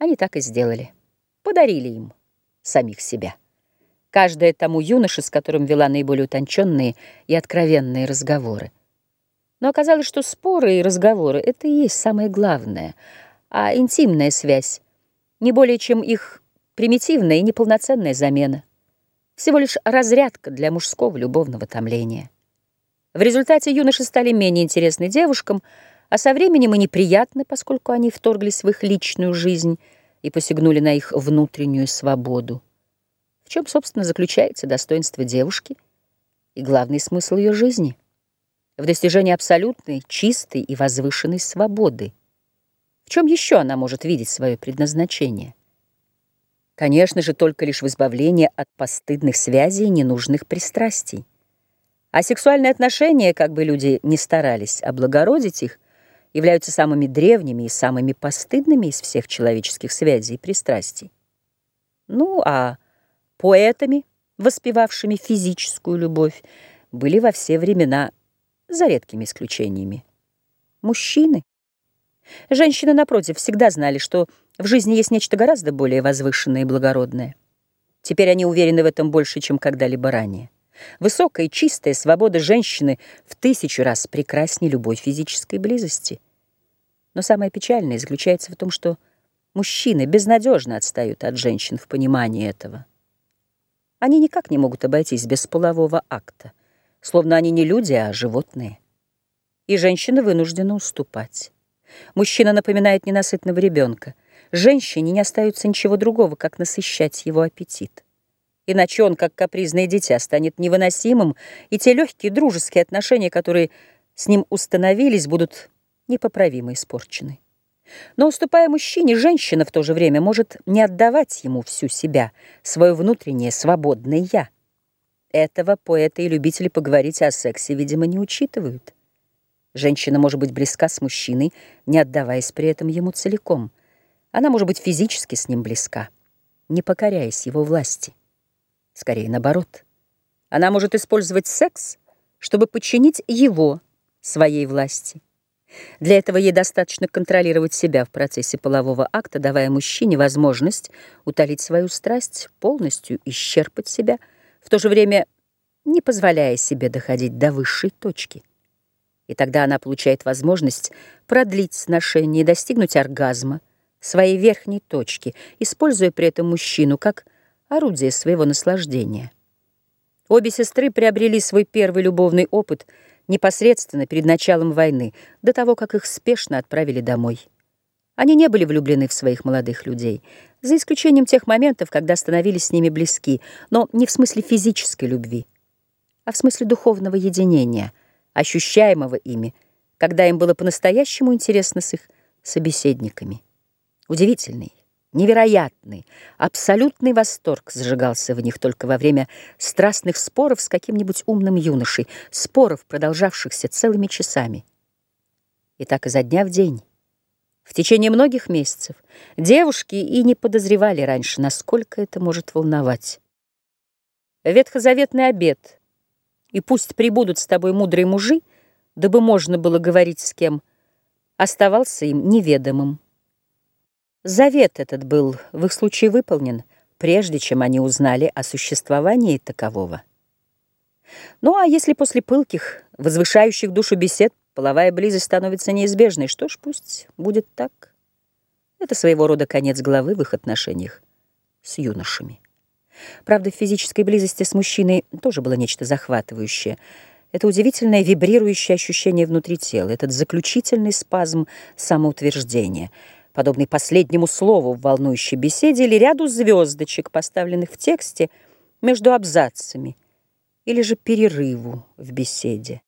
Они так и сделали. Подарили им самих себя. Каждая тому юноше, с которым вела наиболее утонченные и откровенные разговоры. Но оказалось, что споры и разговоры — это и есть самое главное, а интимная связь — не более чем их примитивная и неполноценная замена, всего лишь разрядка для мужского любовного томления. В результате юноши стали менее интересны девушкам, а со временем и неприятны, поскольку они вторглись в их личную жизнь и посягнули на их внутреннюю свободу. В чем, собственно, заключается достоинство девушки и главный смысл ее жизни? В достижении абсолютной, чистой и возвышенной свободы. В чем еще она может видеть свое предназначение? Конечно же, только лишь в избавлении от постыдных связей и ненужных пристрастий. А сексуальные отношения, как бы люди ни старались облагородить их, являются самыми древними и самыми постыдными из всех человеческих связей и пристрастий. Ну, а поэтами, воспевавшими физическую любовь, были во все времена, за редкими исключениями, мужчины. Женщины, напротив, всегда знали, что в жизни есть нечто гораздо более возвышенное и благородное. Теперь они уверены в этом больше, чем когда-либо ранее. Высокая и чистая свобода женщины в тысячу раз прекраснее любой физической близости. Но самое печальное заключается в том, что мужчины безнадежно отстают от женщин в понимании этого. Они никак не могут обойтись без полового акта, словно они не люди, а животные. И женщина вынуждена уступать. Мужчина напоминает ненасытного ребенка. Женщине не остается ничего другого, как насыщать его аппетит иначе он, как капризное дитя, станет невыносимым, и те легкие дружеские отношения, которые с ним установились, будут непоправимо испорчены. Но уступая мужчине, женщина в то же время может не отдавать ему всю себя, свое внутреннее свободное «я». Этого поэты и любители поговорить о сексе, видимо, не учитывают. Женщина может быть близка с мужчиной, не отдаваясь при этом ему целиком. Она может быть физически с ним близка, не покоряясь его власти. Скорее наоборот. Она может использовать секс, чтобы подчинить его своей власти. Для этого ей достаточно контролировать себя в процессе полового акта, давая мужчине возможность утолить свою страсть, полностью исчерпать себя, в то же время не позволяя себе доходить до высшей точки. И тогда она получает возможность продлить сношение и достигнуть оргазма, своей верхней точки, используя при этом мужчину как орудие своего наслаждения. Обе сестры приобрели свой первый любовный опыт непосредственно перед началом войны, до того, как их спешно отправили домой. Они не были влюблены в своих молодых людей, за исключением тех моментов, когда становились с ними близки, но не в смысле физической любви, а в смысле духовного единения, ощущаемого ими, когда им было по-настоящему интересно с их собеседниками. Удивительный, Невероятный, абсолютный восторг зажигался в них только во время страстных споров с каким-нибудь умным юношей, споров, продолжавшихся целыми часами. И так изо дня в день. В течение многих месяцев девушки и не подозревали раньше, насколько это может волновать. Ветхозаветный обед, и пусть прибудут с тобой мудрые мужи, дабы можно было говорить с кем, оставался им неведомым. Завет этот был в их случае выполнен, прежде чем они узнали о существовании такового. Ну а если после пылких, возвышающих душу бесед половая близость становится неизбежной, что ж, пусть будет так. Это своего рода конец главы в их отношениях с юношами. Правда, в физической близости с мужчиной тоже было нечто захватывающее. Это удивительное вибрирующее ощущение внутри тела, этот заключительный спазм самоутверждения — подобный последнему слову в волнующей беседе или ряду звездочек, поставленных в тексте между абзацами, или же перерыву в беседе.